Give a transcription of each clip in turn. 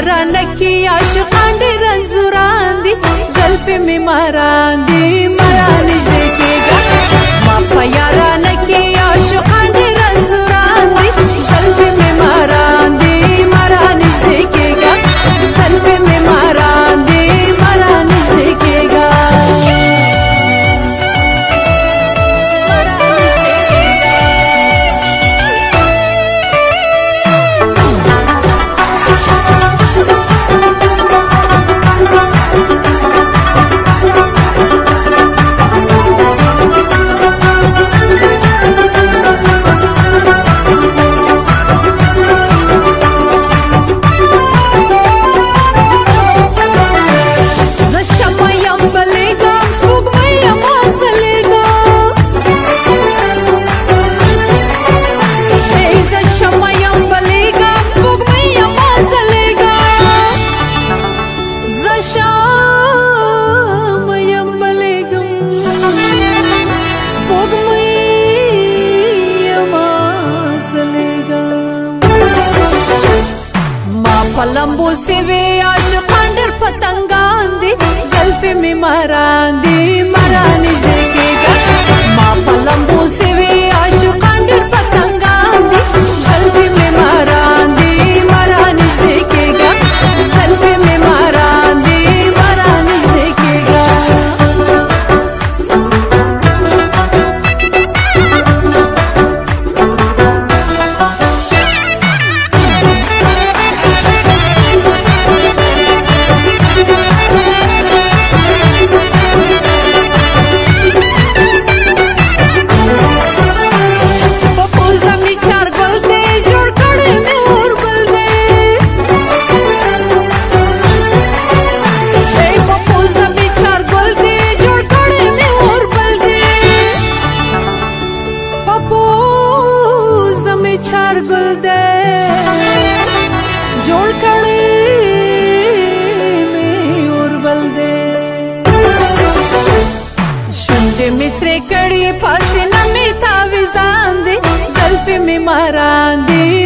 رانکی عاشقان دی رنزوران دی زلف می ماران دی مرا نجده که گا ما پا یاران قلمبوز دی وی عاشقان ډېر پتنګان دي زلفې مې ماران دي पर गुल दे जोड़ खड़े में और बल दे शुंड मिसरे कड़ी पास न में था विजान दे में मारा दे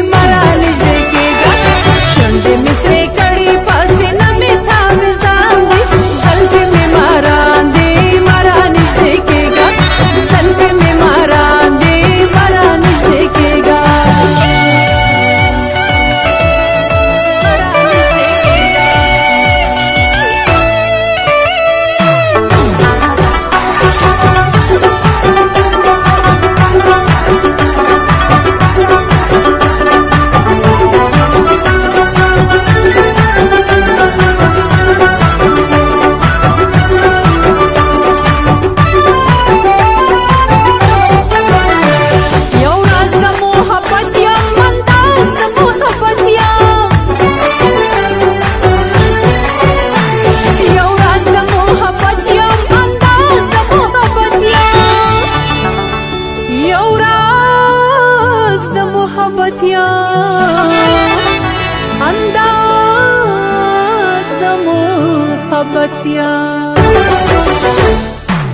اړتیا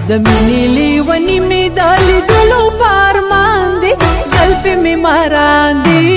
د مینې لیونی می دالې دلو پارمان دی زلفې می ماران دی